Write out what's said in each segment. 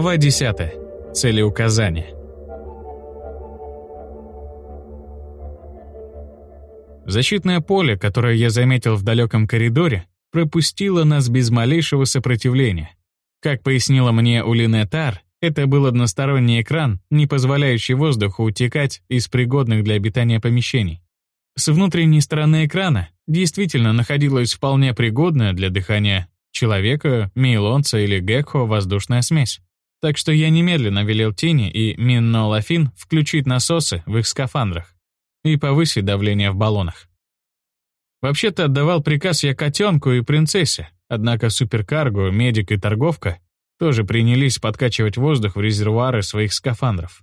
Глава 10. Целеуказания. Защитное поле, которое я заметил в далеком коридоре, пропустило нас без малейшего сопротивления. Как пояснила мне Улине Тар, это был односторонний экран, не позволяющий воздуху утекать из пригодных для обитания помещений. С внутренней стороны экрана действительно находилась вполне пригодная для дыхания человека, мейлонца или гекхо воздушная смесь. Так что я немедленно велел Тини и Минно Лафин включить насосы в их скафандрах и повысить давление в баллонах. Вообще-то отдавал приказ я котенку и принцессе, однако суперкарго, медик и торговка тоже принялись подкачивать воздух в резервуары своих скафандров.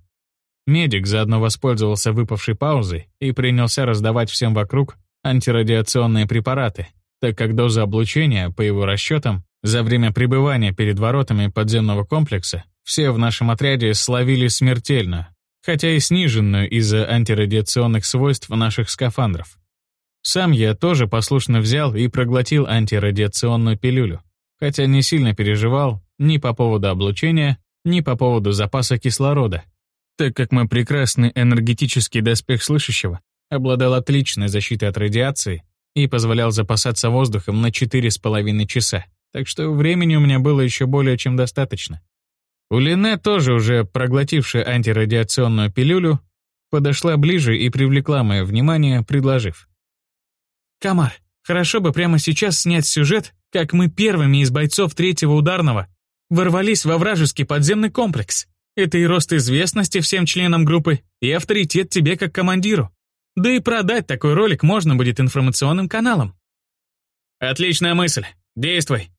Медик заодно воспользовался выпавшей паузой и принялся раздавать всем вокруг антирадиационные препараты, так как доза облучения, по его расчетам, за время пребывания перед воротами подземного комплекса все в нашем отряде словили смертельно, хотя и сниженную из-за антирадиационных свойств наших скафандров. Сам я тоже послушно взял и проглотил антирадиационную пилюлю, хотя не сильно переживал ни по поводу облучения, ни по поводу запаса кислорода, так как мой прекрасный энергетический доспех слышащего обладал отличной защитой от радиации и позволял запасаться воздухом на 4,5 часа, так что времени у меня было еще более чем достаточно. У Лене, тоже уже проглотившая антирадиационную пилюлю, подошла ближе и привлекла мое внимание, предложив. «Камар, хорошо бы прямо сейчас снять сюжет, как мы первыми из бойцов третьего ударного ворвались во вражеский подземный комплекс. Это и рост известности всем членам группы, и авторитет тебе как командиру. Да и продать такой ролик можно будет информационным каналам. Отличная мысль. Действуй.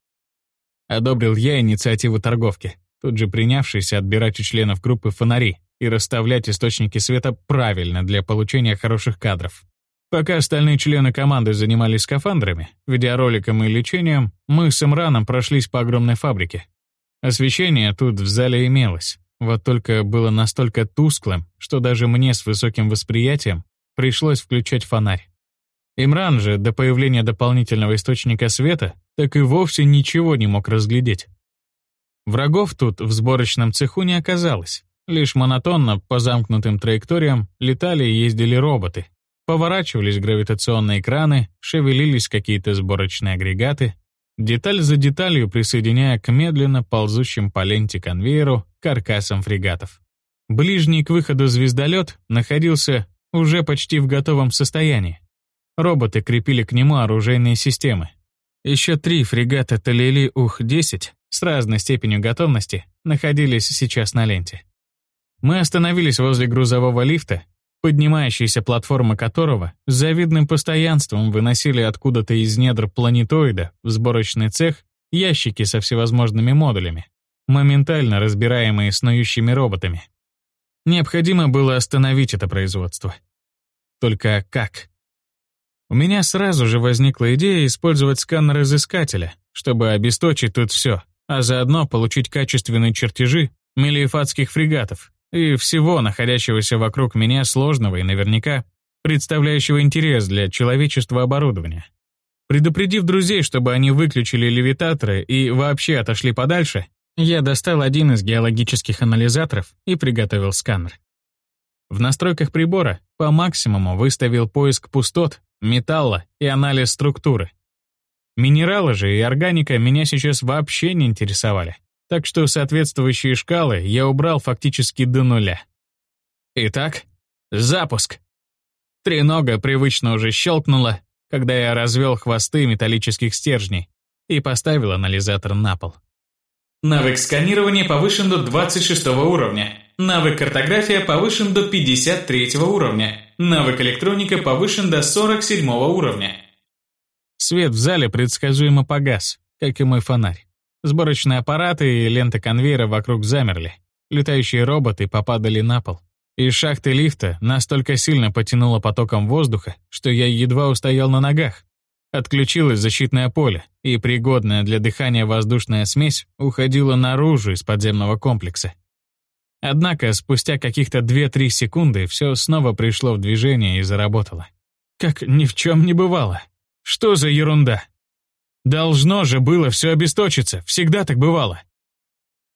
Одобрил я инициативу торговки, тут же принявшийся отбирать у членов группы фонари и расставлять источники света правильно для получения хороших кадров. Пока остальные члены команды занимались скафандрами, видеороликом и лечением, мы с Имраном прошлись по огромной фабрике. Освещение тут в зале имелось, вот только было настолько тусклым, что даже мне с высоким восприятием пришлось включать фонарь. Имран же до появления дополнительного источника света так и вовсе ничего не мог разглядеть. Врагов тут в сборочном цеху не оказалось. Лишь монотонно по замкнутым траекториям летали и ездили роботы. Поворачивались гравитационные экраны, шевелились какие-то сборочные агрегаты, деталь за деталью присоединяя к медленно ползущим по ленте конвейеру каркасам фрегатов. Ближний к выходу звездолет находился уже почти в готовом состоянии. Роботы крепили к нему оружейные системы. Еще три фрегата Талили Ух-10 с разной степенью готовности находились сейчас на ленте. Мы остановились возле грузового лифта, поднимающаяся платформа которого с завидным постоянством выносили откуда-то из недр планетоида в сборочный цех ящики со всевозможными модулями, моментально разбираемые снующими роботами. Необходимо было остановить это производство. Только как? У меня сразу же возникла идея использовать сканер изыскателя, чтобы обесточить тут все, а заодно получить качественные чертежи мелиефатских фрегатов и всего находящегося вокруг меня сложного и наверняка представляющего интерес для человечества оборудования. Предупредив друзей, чтобы они выключили левитаторы и вообще отошли подальше, я достал один из геологических анализаторов и приготовил сканер. В настройках прибора по максимуму выставил поиск пустот, металла и анализ структуры. Минералы же и органика меня сейчас вообще не интересовали, так что соответствующие шкалы я убрал фактически до нуля. Итак, запуск. Тренога привычно уже щелкнула, когда я развел хвосты металлических стержней и поставил анализатор на пол. Навык сканирования повышен до 26 уровня. Навык картография повышен до 53 уровня. Навык электроника повышен до 47 уровня. Свет в зале предсказуемо погас, как и мой фонарь. Сборочные аппараты и лента конвейера вокруг замерли. Летающие роботы попадали на пол. Из шахты лифта настолько сильно потянуло потоком воздуха, что я едва устоял на ногах. Отключилось защитное поле, и пригодная для дыхания воздушная смесь уходила наружу из подземного комплекса. Однако спустя каких-то 2-3 секунды все снова пришло в движение и заработало. Как ни в чем не бывало. Что за ерунда? Должно же было все обесточиться, всегда так бывало.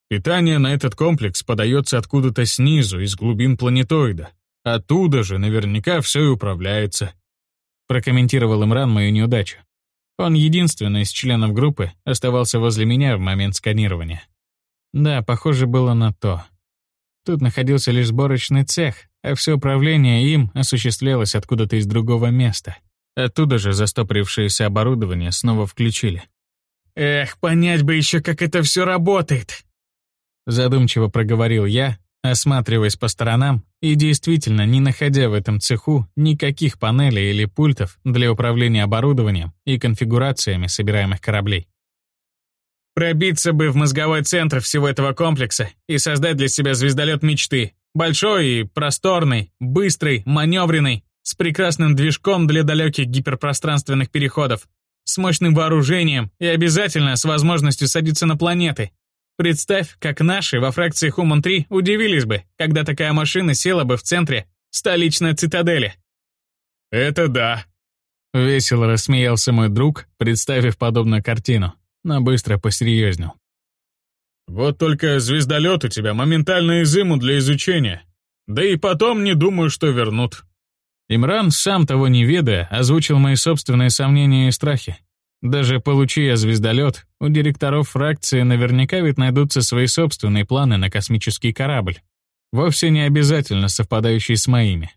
Питание на этот комплекс подается откуда-то снизу, из глубин планетоида. Оттуда же наверняка все и управляется. Прокомментировал Имран мою неудачу. Он единственный из членов группы оставался возле меня в момент сканирования. Да, похоже было на то. Тут находился лишь сборочный цех, а все управление им осуществлялось откуда-то из другого места. Оттуда же застопорившееся оборудование снова включили. «Эх, понять бы еще, как это все работает!» Задумчиво проговорил я, осматриваясь по сторонам и действительно не находя в этом цеху никаких панелей или пультов для управления оборудованием и конфигурациями собираемых кораблей. Пробиться бы в мозговой центр всего этого комплекса и создать для себя звездолет мечты. Большой и просторный, быстрый, маневренный, с прекрасным движком для далеких гиперпространственных переходов, с мощным вооружением и обязательно с возможностью садиться на планеты. Представь, как наши во фракции Хуман-3 удивились бы, когда такая машина села бы в центре столичной цитадели. «Это да», — весело рассмеялся мой друг, представив подобную картину но быстро посерьезнел. «Вот только звездолет у тебя моментально изымут для изучения. Да и потом не думаю, что вернут». Имран, сам того не ведая, озвучил мои собственные сомнения и страхи. Даже получи звездолет, у директоров фракции наверняка ведь найдутся свои собственные планы на космический корабль, вовсе не обязательно совпадающие с моими.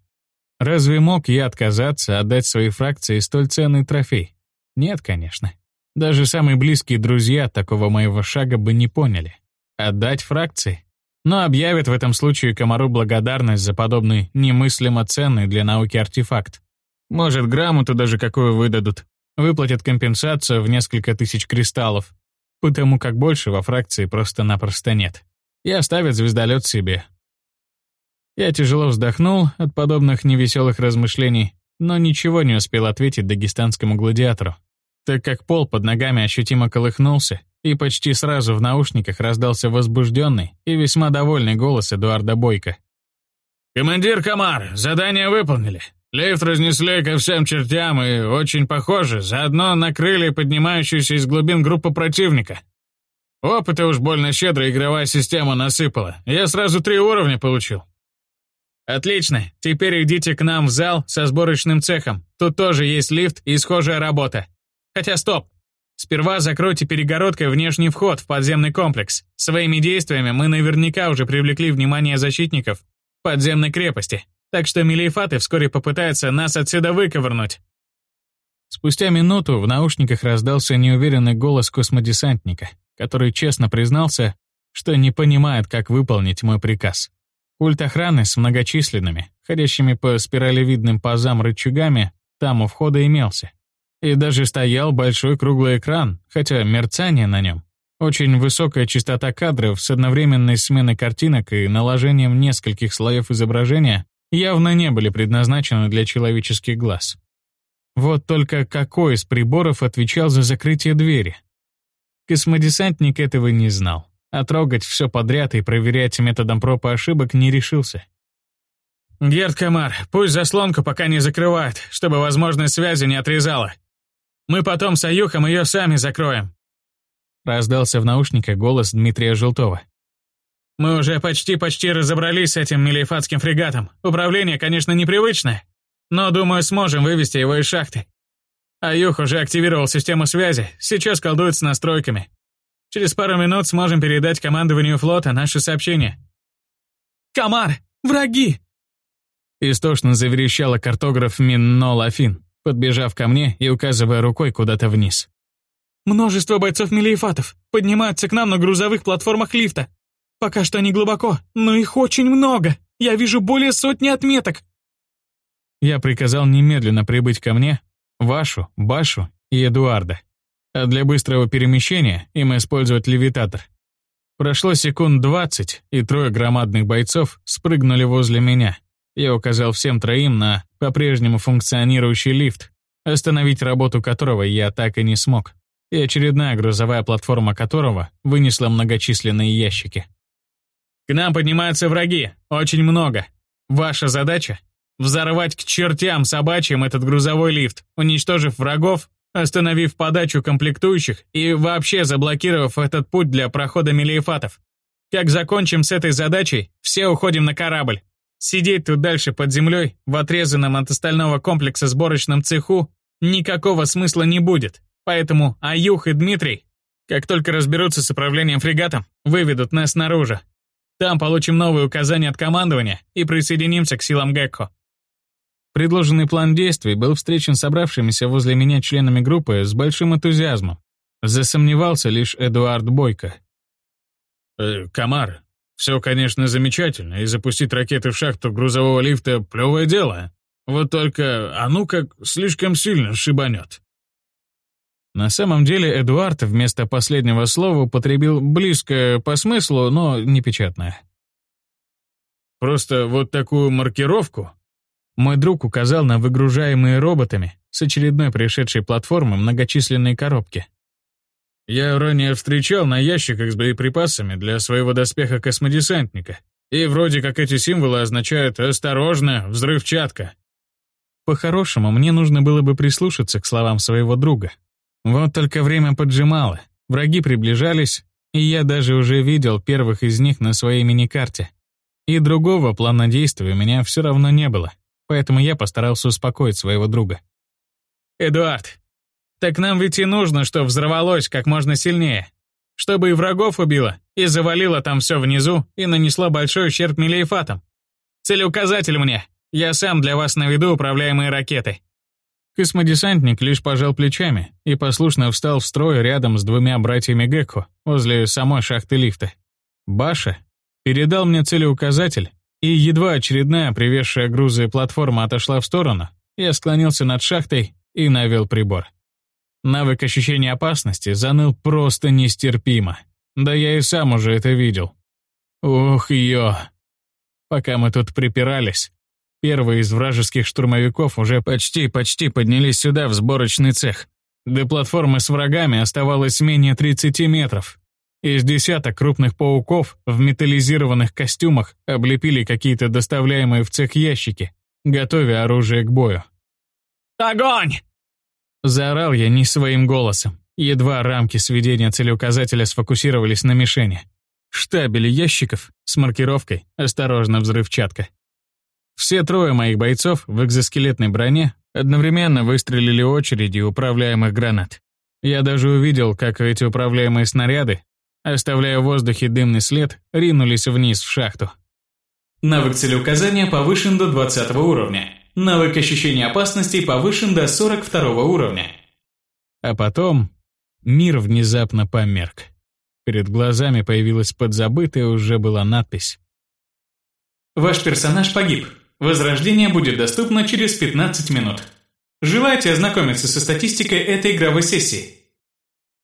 Разве мог я отказаться отдать своей фракции столь ценный трофей? Нет, конечно. Даже самые близкие друзья такого моего шага бы не поняли. Отдать фракции? Но объявят в этом случае комару благодарность за подобный немыслимо ценный для науки артефакт. Может, грамоту даже какую выдадут. Выплатят компенсацию в несколько тысяч кристаллов. Потому как больше во фракции просто-напросто нет. И оставят звездолет себе. Я тяжело вздохнул от подобных невеселых размышлений, но ничего не успел ответить дагестанскому гладиатору так как пол под ногами ощутимо колыхнулся, и почти сразу в наушниках раздался возбужденный и весьма довольный голос Эдуарда Бойко. «Командир Комар, задание выполнили. Лифт разнесли ко всем чертям и, очень похоже, заодно накрыли поднимающуюся из глубин группу противника. Опыта уж больно щедро игровая система насыпала. Я сразу три уровня получил». «Отлично. Теперь идите к нам в зал со сборочным цехом. Тут тоже есть лифт и схожая работа. Хотя стоп. Сперва закройте перегородкой внешний вход в подземный комплекс. Своими действиями мы наверняка уже привлекли внимание защитников подземной крепости. Так что милейфаты вскоре попытаются нас отсюда выковырнуть. Спустя минуту в наушниках раздался неуверенный голос космодесантника, который честно признался, что не понимает, как выполнить мой приказ. Культ охраны с многочисленными, ходящими по спиралевидным пазам рычагами, там у входа имелся. И даже стоял большой круглый экран, хотя мерцание на нем. Очень высокая частота кадров с одновременной сменой картинок и наложением нескольких слоев изображения явно не были предназначены для человеческих глаз. Вот только какой из приборов отвечал за закрытие двери? Космодесантник этого не знал, а трогать все подряд и проверять методом проб и ошибок не решился. «Герд Камар, пусть заслонку пока не закрывает, чтобы возможность связи не отрезала», мы потом с Аюхом ее сами закроем». Раздался в наушниках голос Дмитрия Желтова. «Мы уже почти-почти разобрались с этим мелифатским фрегатом. Управление, конечно, непривычное, но, думаю, сможем вывести его из шахты. Аюх уже активировал систему связи, сейчас колдует с настройками. Через пару минут сможем передать командованию флота наши сообщения». «Комар! Враги!» Истошно заверещала картограф Минно Лафин подбежав ко мне и указывая рукой куда-то вниз. «Множество бойцов Мелиефатов поднимаются к нам на грузовых платформах лифта. Пока что не глубоко, но их очень много. Я вижу более сотни отметок». Я приказал немедленно прибыть ко мне, Вашу, Башу и Эдуарда. А для быстрого перемещения им использовать левитатор. Прошло секунд двадцать, и трое громадных бойцов спрыгнули возле меня. Я указал всем троим на по-прежнему функционирующий лифт, остановить работу которого я так и не смог, и очередная грузовая платформа которого вынесла многочисленные ящики. «К нам поднимаются враги, очень много. Ваша задача — взорвать к чертям собачьим этот грузовой лифт, уничтожив врагов, остановив подачу комплектующих и вообще заблокировав этот путь для прохода мелиефатов. Как закончим с этой задачей, все уходим на корабль. Сидеть тут дальше под землей, в отрезанном от остального комплекса сборочном цеху, никакого смысла не будет. Поэтому Аюх и Дмитрий, как только разберутся с управлением фрегатом, выведут нас наружу. Там получим новые указания от командования и присоединимся к силам Гекко. Предложенный план действий был встречен собравшимися возле меня членами группы с большим энтузиазмом. Засомневался лишь Эдуард Бойко. «Э, «Комар, все, конечно, замечательно, и запустить ракеты в шахту грузового лифта — плевое дело. Вот только, а ну как, слишком сильно шибанет». На самом деле Эдуард вместо последнего слова употребил близкое по смыслу, но непечатное. «Просто вот такую маркировку?» Мой друг указал на выгружаемые роботами с очередной пришедшей платформы многочисленные коробки. Я ранее встречал на ящиках с боеприпасами для своего доспеха космодесантника, и вроде как эти символы означают «осторожно, взрывчатка». По-хорошему, мне нужно было бы прислушаться к словам своего друга. Вот только время поджимало, враги приближались, и я даже уже видел первых из них на своей миникарте. И другого плана действия у меня все равно не было, поэтому я постарался успокоить своего друга. «Эдуард, так нам ведь и нужно, чтобы взорвалось как можно сильнее. Чтобы и врагов убило, и завалило там все внизу, и нанесло большой ущерб Мелиефатам. Целеуказатель мне. Я сам для вас наведу управляемые ракеты». Космодесантник лишь пожал плечами и послушно встал в строй рядом с двумя братьями Гекко возле самой шахты лифта. Баша передал мне целеуказатель, и едва очередная привезшая грузы платформа отошла в сторону, я склонился над шахтой и навел прибор. Навык ощущения опасности заныл просто нестерпимо. Да я и сам уже это видел. Ух, ё. Пока мы тут припирались, первые из вражеских штурмовиков уже почти-почти поднялись сюда, в сборочный цех. До платформы с врагами оставалось менее 30 метров. Из десяток крупных пауков в металлизированных костюмах облепили какие-то доставляемые в цех ящики, готовя оружие к бою. «Огонь!» Заорал я не своим голосом. Едва рамки сведения целеуказателя сфокусировались на мишени. Штабели ящиков с маркировкой «Осторожно, взрывчатка». Все трое моих бойцов в экзоскелетной броне одновременно выстрелили очереди управляемых гранат. Я даже увидел, как эти управляемые снаряды, оставляя в воздухе дымный след, ринулись вниз в шахту. Навык целеуказания повышен до 20 уровня. Навык ощущения опасности повышен до 42 уровня. А потом мир внезапно померк. Перед глазами появилась подзабытая уже была надпись. Ваш персонаж погиб. Возрождение будет доступно через 15 минут. Желаете ознакомиться со статистикой этой игровой сессии?